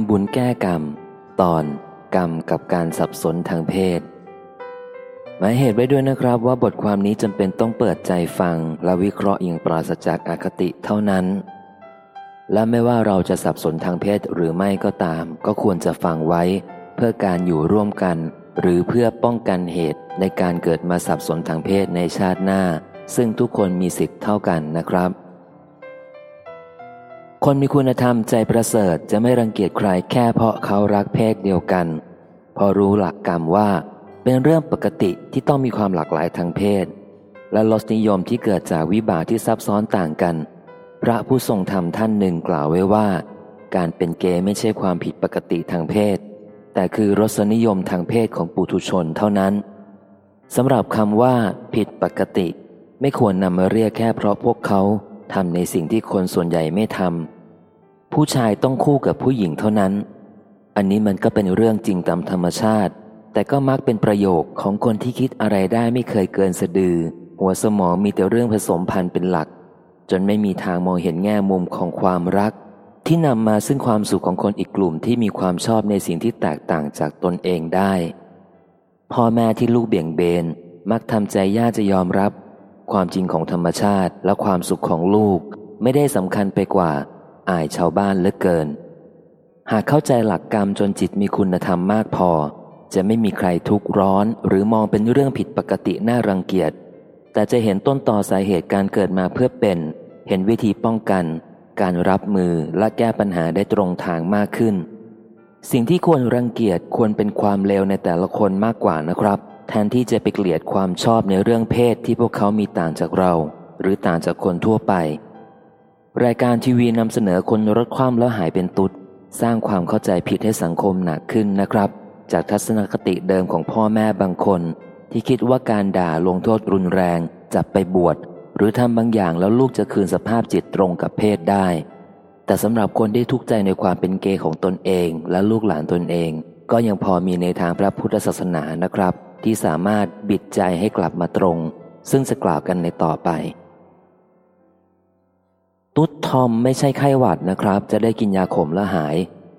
ำบุญแก้กรรม ตอนกรรมกับการสับสนทางเพศ หมายเหตุไว้ด้วยนะครับว่าบทความนี้จำเป็นต้องเปิดใจฟัง และวิเคราะห์อย่างปราศจากอาคติเท่านั้น และไม่ว่าเราจะสับสนทางเพศหรือไม่ก็ตาม ก็ควรจะฟังไว้ เพื่อการอยู่ร่วมกัน หรือเพื่อป้องกันเหตุในการเกิดมาสับสนทางเพศในชาติหน้า ซึ่งทุกคนมีสิทธิ์เท่ากันนะครับ คนมีคุณธรรมใจประเสริฐจะไม่รังเกียจใครแค่เพราะเขารักเพศเดียวกัน พอรู้หลักกรรมว่าเป็นเรื่องปกติที่ต้องมีความหลากหลายทางเพศ และลสนิยมที่เกิดจากวิบากที่ซับซ้อนต่างกัน พระผู้ทรงธรรมท่านหนึ่งกล่าวไว้ว่า การเป็นเกย์ไม่ใช่ความผิดปกติทางเพศ แต่คือรสนิยมทางเพศของปุถุชนเท่านั้นสำหรับคำว่า ผิดปกติ ไม่ควรนำมาเรียกแค่เพราะพวกเขาทำในสิ่งที่คนส่วนใหญ่ไม่ทำ ผู้ชายต้องคู่กับผู้หญิงเท่านั้น อันนี้มันก็เป็นเรื่องจริงตามธรรมชาติ แต่ก็มักเป็นประโยคของคนที่คิดอะไรได้ไม่เคยเกินสะดือ หัวสมองมีแต่เรื่องผสมพันธุ์เป็นหลัก จนไม่มีทางมองเห็นแง่มุมของความรัก ที่นำมาซึ่งความสุขของคนอีกกลุ่มที่มีความชอบในสิ่งที่แตกต่างจากตนเองได้ พ่อแม่ที่ลูกเบี่ยงเบน มักทำใจยากจะยอมรับ ความจริงของธรรมชาติและความสุขของลูกไม่ได้สำคัญไปกว่า อายชาวบ้านเหลือเกิน หากเข้าใจหลักกรรมจนจิตมีคุณธรรมมากพอ จะไม่มีใครทุกข์ร้อนหรือมองเป็นเรื่องผิดปกติน่ารังเกียจ แต่จะเห็นต้นต่อสาเหตุการเกิดมาเพื่อเป็น เห็นวิธีป้องกัน การรับมือและแก้ปัญหาได้ตรงทางมากขึ้น สิ่งที่ควรรังเกียจควรเป็นความเลวในแต่ละคนมากกว่านะครับ แทนที่จะไปเกลียดความชอบในเรื่องเพศที่พวกเขามีต่างจากเรา หรือต่างจากคนทั่วไป รายการทีวีนำเสนอคนรถคว่ำแล้วหายเป็นตุดสร้างความเข้าใจผิดให้สังคมหนักขึ้นนะครับ จากทัศนคติเดิมของพ่อแม่บางคน ที่คิดว่าการด่าลงโทษรุนแรง จับไปบวชหรือทำบางอย่างแล้วลูกจะคืนสภาพจิตตรงกับเพศได้ แต่สำหรับคนที่ทุกข์ใจในความเป็นเกย์ของตนเองและลูกหลานตนเอง ก็ยังพอมีในทางพระพุทธศาสนานะครับ ที่สามารถบิดใจให้กลับมาตรง ซึ่งจะกล่าวกันในต่อไป ตุ๊ดทอมไม่ใช่ไข้หวัดนะครับ จะได้กินยาขมแล้วหาย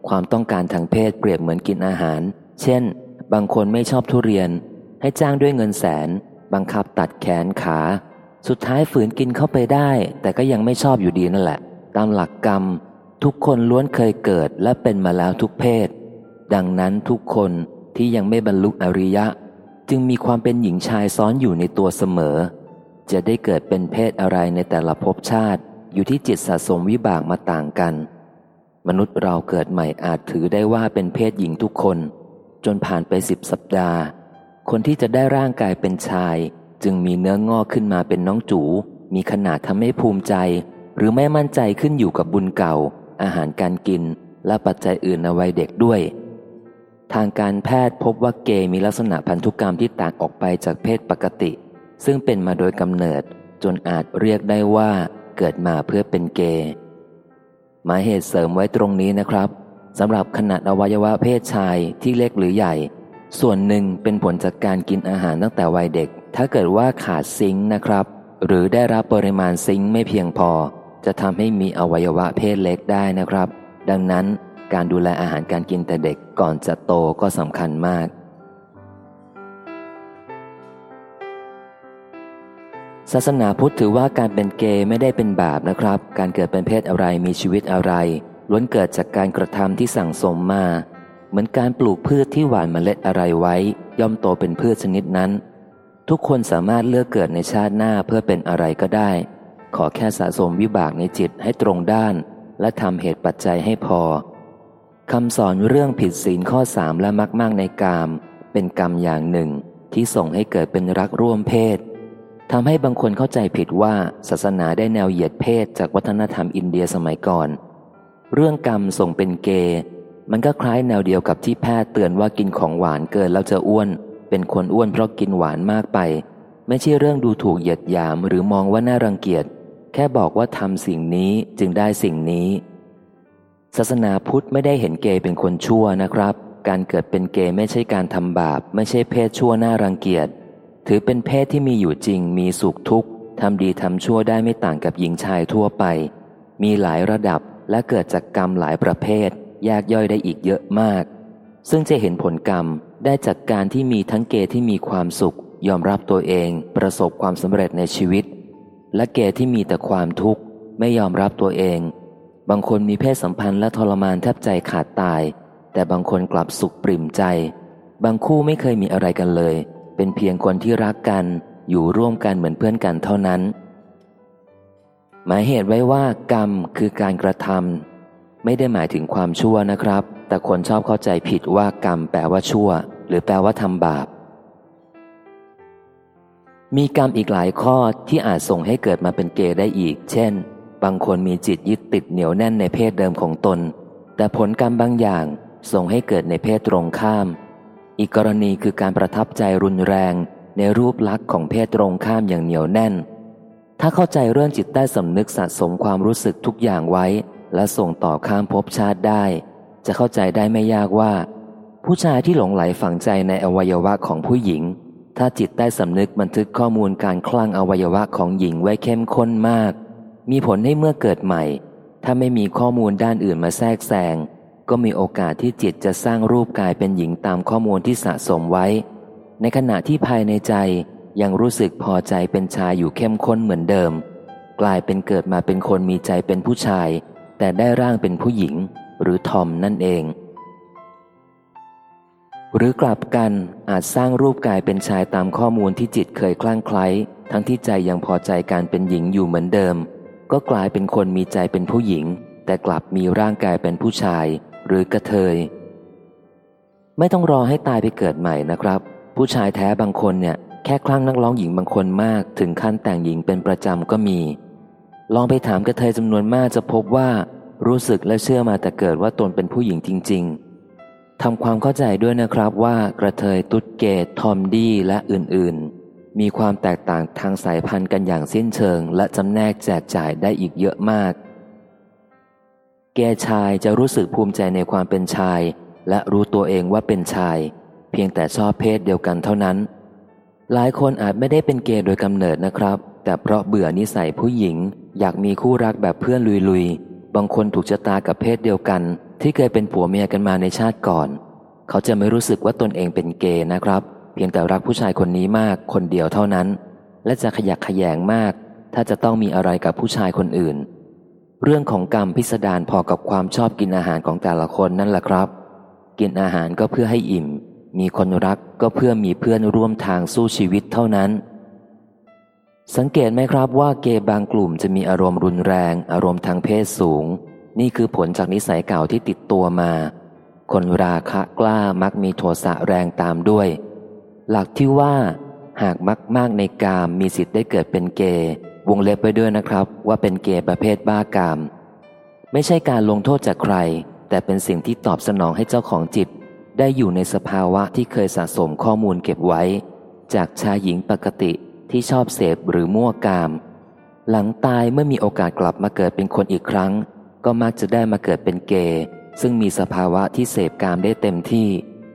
ความต้องการทางเพศเปรียบเหมือนกินอาหาร เช่น บางคนไม่ชอบทุเรียน ให้จ้างด้วยเงินแสน บังคับตัดแขนขา สุดท้ายฝืนกินเข้าไปได้ แต่ก็ยังไม่ชอบอยู่ดีนั่นแหละ ตามหลักกรรม ทุกคนล้วนเคยเกิดและเป็นมาแล้วทุกเพศ ดังนั้นทุกคนที่ยังไม่บรรลุอริยะ จึงมีความเป็นหญิงชายซ้อนอยู่ในตัวเสมอ จะได้เกิดเป็นเพศอะไรในแต่ละภพชาติ อยู่ที่จิตสะสมวิบากมาต่างกัน มนุษย์เราเกิดใหม่อาจถือได้ว่าเป็นเพศหญิงทุกคน จนผ่านไปสิบสัปดาห์ คนที่จะได้ร่างกายเป็นชาย จึงมีเนื้องอกขึ้นมาเป็นน้องจู มีขนาดทำให้ภูมิใจ หรือไม่มั่นใจขึ้นอยู่กับบุญเก่า อาหารการกิน และปัจจัยอื่นในวัยเด็กด้วย ทางการแพทย์พบว่าเกย์มีลักษณะพันธุกรรมที่ต่างออกไปจากเพศปกติ ซึ่งเป็นมาโดยกำเนิดจนอาจเรียกได้ว่า เกิดมาเพื่อเป็นเกย์หมายเหตุเสริมไว้ตรงนี้นะครับสำหรับขนาดอวัยวะเพศชายที่เล็กหรือใหญ่ ส่วนหนึ่งเป็นผลจากการกินอาหารตั้งแต่วัยเด็ก ถ้าเกิดว่าขาดซิงค์นะครับ หรือได้รับปริมาณซิงค์ไม่เพียงพอ จะทำให้มีอวัยวะเพศเล็กได้นะครับ ดังนั้นการดูแลอาหารการกินแต่เด็กก่อนจะโตก็สำคัญมาก ศาสนาพุทธถือว่าการเป็นเกย์ไม่ได้เป็นบาปนะครับ การเกิดเป็นเพศอะไรมีชีวิตอะไร ล้วนเกิดจากการกระทำที่สั่งสมมา เหมือนการปลูกพืชที่หว่านเมล็ดอะไรไว้ ย่อมโตเป็นพืชชนิดนั้น ทุกคนสามารถเลือกเกิดในชาติหน้าเพื่อเป็นอะไรก็ได้ ขอแค่สะสมวิบากในจิตให้ตรงด้าน และทำเหตุปัจจัยให้พอคำสอนเรื่องผิดศีลข้อสามและมักมากในกาม เป็นกรรมอย่างหนึ่งที่ส่งให้เกิดเป็นรักร่วมเพศ ทำให้บางคนเข้าใจผิดว่าศาสนาได้แนวเหยียดเพศจากวัฒนธรรมอินเดียสมัยก่อน เรื่องกรรมส่งเป็นเกย์มันก็คล้ายแนวเดียวกับที่แพทย์เตือนว่ากินของหวานเกินแล้วจะอ้วน เป็นคนอ้วนเพราะกินหวานมากไป ไม่ใช่เรื่องดูถูกเหยียดหยามหรือมองว่าน่ารังเกียจ แค่บอกว่าทำสิ่งนี้จึงได้สิ่งนี้ ศาสนาพุทธไม่ได้เห็นเกย์เป็นคนชั่วนะครับ การเกิดเป็นเกย์ไม่ใช่การทำบาป ไม่ใช่เพศชั่วน่ารังเกียจ ถือเป็นเพศที่มีอยู่จริง มีสุขทุกข์ทำดีทำชั่วได้ไม่ต่างกับหญิงชายทั่วไป มีหลายระดับและเกิดจากกรรมหลายประเภท แยกย่อยได้อีกเยอะมาก ซึ่งจะเห็นผลกรรมได้จากการที่มีทั้งเกย์ที่มีความสุข ยอมรับตัวเองประสบความสำเร็จในชีวิต และเกย์ที่มีแต่ความทุกข์ ไม่ยอมรับตัวเอง บางคนมีเพศสัมพันธ์และทรมานแทบใจขาดตาย แต่บางคนกลับสุขปริ่มใจ บางคู่ไม่เคยมีอะไรกันเลย เป็นเพียงคนที่รักกันอยู่ร่วมกันเหมือนเพื่อนกันเท่านั้น หมายเหตุไว้ว่ากรรมคือการกระทำไม่ได้หมายถึงความชั่วนะครับ แต่คนชอบเข้าใจผิดว่ากรรมแปลว่าชั่ว หรือแปลว่าทำบาป มีกรรมอีกหลายข้อที่อาจส่งให้เกิดมาเป็นเกย์ได้อีก เช่น บางคนมีจิตยึดติดเหนียวแน่นในเพศเดิมของตน แต่ผลกรรมบางอย่างส่งให้เกิดในเพศตรงข้าม อีกกรณีคือการประทับใจรุนแรงในรูปลักษณ์ของเพศตรงข้ามอย่างเหนียวแน่น ถ้าเข้าใจเรื่องจิตใต้สำนึกสะสมความรู้สึกทุกอย่างไว้ และส่งต่อข้ามภพชาติได้ จะเข้าใจได้ไม่ยากว่า ผู้ชายที่หลงไหลฝังใจในอวัยวะของผู้หญิง ถ้าจิตใต้สำนึกบันทึกข้อมูลการคลั่งอวัยวะของหญิงไว้เข้มข้นมาก มีผลให้เมื่อเกิดใหม่ ถ้าไม่มีข้อมูลด้านอื่นมาแทรกแซง ก็มีโอกาสที่จิตจะสร้างรูปกายเป็นหญิงตามข้อมูลที่สะสมไว้ ในขณะที่ภายในใจยังรู้สึกพอใจเป็นชายอยู่เข้มข้นเหมือนเดิม กลายเป็นเกิดมาเป็นคนมีใจเป็นผู้ชาย แต่ได้ร่างเป็นผู้หญิง หรือทอมนั่นเอง หรือกลับกันอาจสร้างรูปกายเป็นชายตามข้อมูลที่จิตเคยคลั่งไคล้ทั้งที่ใจยังพอใจการเป็นหญิงอยู่เหมือนเดิม ก็กลายเป็นคนมีใจเป็นผู้หญิง แต่กลับมีร่างกายเป็นผู้ชาย หรือกระเทย ไม่ต้องรอให้ตายไปเกิดใหม่นะครับ ผู้ชายแท้บางคนเนี่ยแค่คลั่งนักร้องหญิงบางคนมาก ถึงขั้นแต่งหญิงเป็นประจำก็มี ลองไปถามกระเทยจำนวนมากจะพบว่า รู้สึกและเชื่อมาแต่เกิดว่าตนเป็นผู้หญิงจริง ๆทำความเข้าใจด้วยนะครับว่ากระเทยตุ๊ดเกตทอมดี้และอื่นๆ มีความแตกต่างทางสายพันธุ์กันอย่างสิ้นเชิง และจำแนกแจกจ่ายได้อีกเยอะมาก แกย์ชายจะรู้สึกภูมิใจในความเป็นชาย และรู้ตัวเองว่าเป็นชาย เพียงแต่ชอบเพศเดียวกันเท่านั้น หลายคนอาจไม่ได้เป็นเกย์โดยกำเนิดนะครับ แต่เพราะเบื่อนิสัยผู้หญิง อยากมีคู่รักแบบเพื่อนลุยๆ บางคนถูกชะตากับเพศเดียวกัน ที่เคยเป็นผัวเมียกันมาในชาติก่อน เขาจะไม่รู้สึกว่าตนเองเป็นเกย์นะครับ เพียงแต่รักผู้ชายคนนี้มากคนเดียวเท่านั้น และจะขยักขยงมาก ถ้าจะต้องมีอะไรกับผู้ชายคนอื่น เรื่องของกรรมพิสดารพอกับความชอบกินอาหารของแต่ละคนนั่นแหละครับ กินอาหารก็เพื่อให้อิ่ม มีคนรักก็เพื่อมีเพื่อนร่วมทางสู้ชีวิตเท่านั้น สังเกตไหมครับว่าเกย์บางกลุ่มจะมีอารมณ์รุนแรง อารมณ์ทางเพศสูง นี่คือผลจากนิสัยเก่าที่ติดตัวมา คนราคะกล้ามักมีโทสะแรงตามด้วย หลักที่ว่า หากมักมากในกามมีสิทธิ์ได้เกิดเป็นเกย์ วงเล็บไปด้วยนะครับว่าเป็นเกย์ประเภทบ้ากาม ไม่ใช่การลงโทษจากใคร แต่เป็นสิ่งที่ตอบสนองให้เจ้าของจิต ได้อยู่ในสภาวะที่เคยสะสมข้อมูลเก็บไว้ จากชายหญิงปกติที่ชอบเสพหรือมั่วกาม หลังตายเมื่อมีโอกาสกลับมาเกิดเป็นคนอีกครั้ง ก็มักจะได้มาเกิดเป็นเกย์ซึ่งมีสภาวะที่เสพกามได้เต็มที่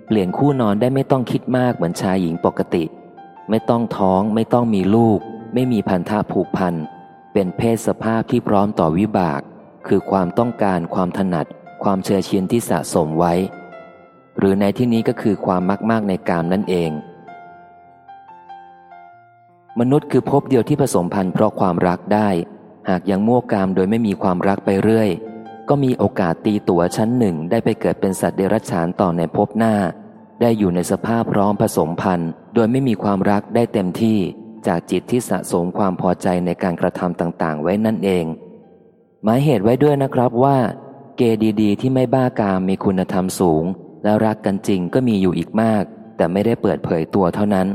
เปลี่ยนคู่นอนได้ไม่ต้องคิดมากเหมือนชายหญิงปกติ ไม่ต้องท้องไม่ต้องมีลูก ไม่มีพันธะผูกพัน เป็นเพศสภาพที่พร้อมต่อวิบาก คือความต้องการความถนัด ความเชื่อชินที่สะสมไว้ หรือในที่นี้ก็คือความมากมากในกามนั่นเอง มนุษย์คือพบเดียวที่ผสมพันธ์เพราะความรักได้ หากยังมั่วกามโดยไม่มีความรักไปเรื่อย ก็มีโอกาสตีตัวชั้นหนึ่งได้ไปเกิดเป็นสัตว์เดรัจฉานต่อในภพหน้า ได้อยู่ในสภาพพร้อมผสมพันธ์โดยไม่มีความรักได้เต็มที่ จากจิตที่สะสมความพอใจในการกระทำต่างๆ ไว้นั่นเอง หมายเหตุไว้ด้วยนะครับว่า เกดีๆ ที่ไม่บ้ากามมีคุณธรรมสูง แล้วรักกันจริงก็มีอยู่อีกมาก แต่ไม่ได้เปิดเผยตัวเท่านั้น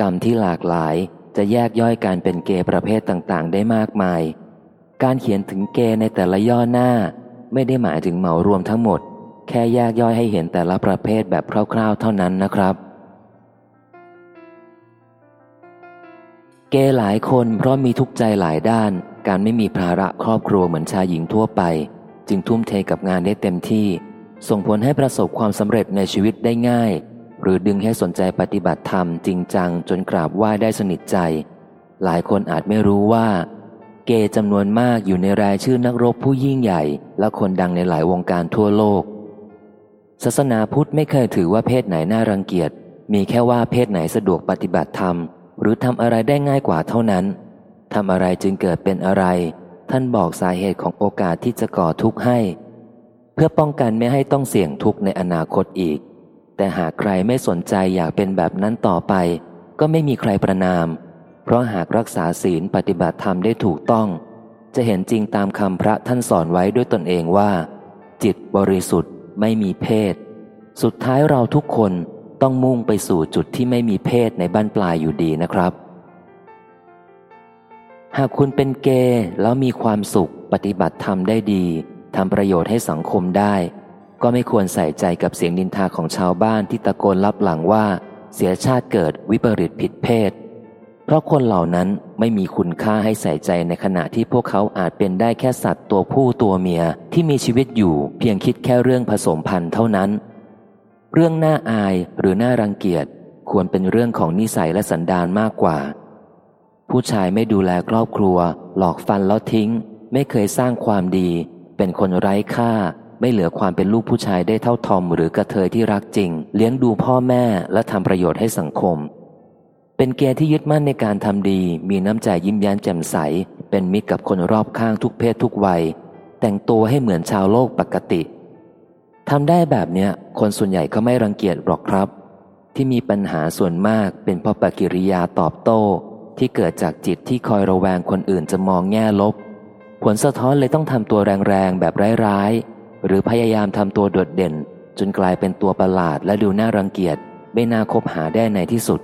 กรรมที่หลากหลายจะแยกย่อยการเป็นเกย์ประเภทต่างๆ ได้มากมาย การเขียนถึงเกย์ในแต่ละย่อหน้า ไม่ได้หมายถึงเหมารวมทั้งหมด แค่แยกย่อยให้เห็นแต่ละประเภทแบบคร่าว ๆ เท่านั้นนะครับ เกย์หลายคนเพราะมีทุกใจหลายด้าน การไม่มีภาระครอบครัวเหมือนชายหญิงทั่วไป จึงทุ่มเทกับงานได้เต็มที่ ส่งผลให้ประสบความสำเร็จในชีวิตได้ง่าย หรือดึงให้สนใจปฏิบัติธรรมจริงจังจนกราบไหว้ได้สนิทใจ หลายคนอาจไม่รู้ว่า เกย์จำนวนมากอยู่ในรายชื่อนักรบผู้ยิ่งใหญ่ และคนดังในหลายวงการทั่วโลกศาสนาพุทธไม่เคยถือว่าเพศไหนน่ารังเกียจมีแค่ว่าเพศไหนสะดวกปฏิบัติธรรม หรือทำอะไรได้ง่ายกว่าเท่านั้นทำอะไรจึงเกิดเป็นอะไร ท่านบอกสาเหตุของโอกาสที่จะก่อทุกข์ให้ เพื่อป้องกันไม่ให้ต้องเสี่ยงทุกข์ในอนาคตอีก แต่หากใครไม่สนใจอยากเป็นแบบนั้นต่อไป ก็ไม่มีใครประนาม เพราะหากรักษาศีลปฏิบัติธรรมได้ถูกต้อง จะเห็นจริงตามคำพระท่านสอนไว้ด้วยตนเองว่า จิตบริสุทธิ์ไม่มีเพศ สุดท้ายเราทุกคน ต้องมุ่งไปสู่จุดที่ไม่มีเพศในบ้านปลายอยู่ดีนะครับ หากคุณเป็นเกย์แล้วมีความสุขปฏิบัติธรรมได้ดีทำประโยชน์ให้สังคมได้ ก็ไม่ควรใส่ใจกับเสียงนินทาของชาวบ้านที่ตะโกนลับหลังว่า เสียชาติเกิดวิปริตผิดเพศ เพราะคนเหล่านั้นไม่มีคุณค่าให้ใส่ใจในขณะที่พวกเขาอาจเป็นได้แค่สัตว์ตัวผู้ตัวเมียที่มีชีวิตอยู่เพียงคิดแค่เรื่องผสมพันธุ์เท่านั้น เรื่องน่าอายหรือน่ารังเกียจควรเป็นเรื่องของนิสัยและสันดานมากกว่า ผู้ชายไม่ดูแลครอบครัว หลอกฟันแล้วทิ้ง ไม่เคยสร้างความดี เป็นคนไร้ค่า ไม่เหลือความเป็นลูกผู้ชายได้เท่าทอมหรือกระเทยที่รักจริง เลี้ยงดูพ่อแม่และทำประโยชน์ให้สังคม เป็นเกย์ที่ยึดมั่นในการทำดี มีน้ำใจยิ้มแย้มแจ่มใส เป็นมิตรกับคนรอบข้างทุกเพศทุกวัย แต่งตัวให้เหมือนชาวโลกปกติ ทำได้แบบเนี้ย คนส่วนใหญ่ก็ไม่รังเกียจหรอกครับ ที่มีปัญหาส่วนมากเป็นเพราะปกิริยาตอบโต้ ที่เกิดจากจิตที่คอยระแวงคนอื่นจะมองแง่ลบ ผลสะท้อนเลยต้องทำตัวแรงๆแบบร้ายๆ หรือพยายามทำตัวโดดเด่น จนกลายเป็นตัวประหลาดและดูน่ารังเกียจไม่น่าคบหาได้ในที่สุด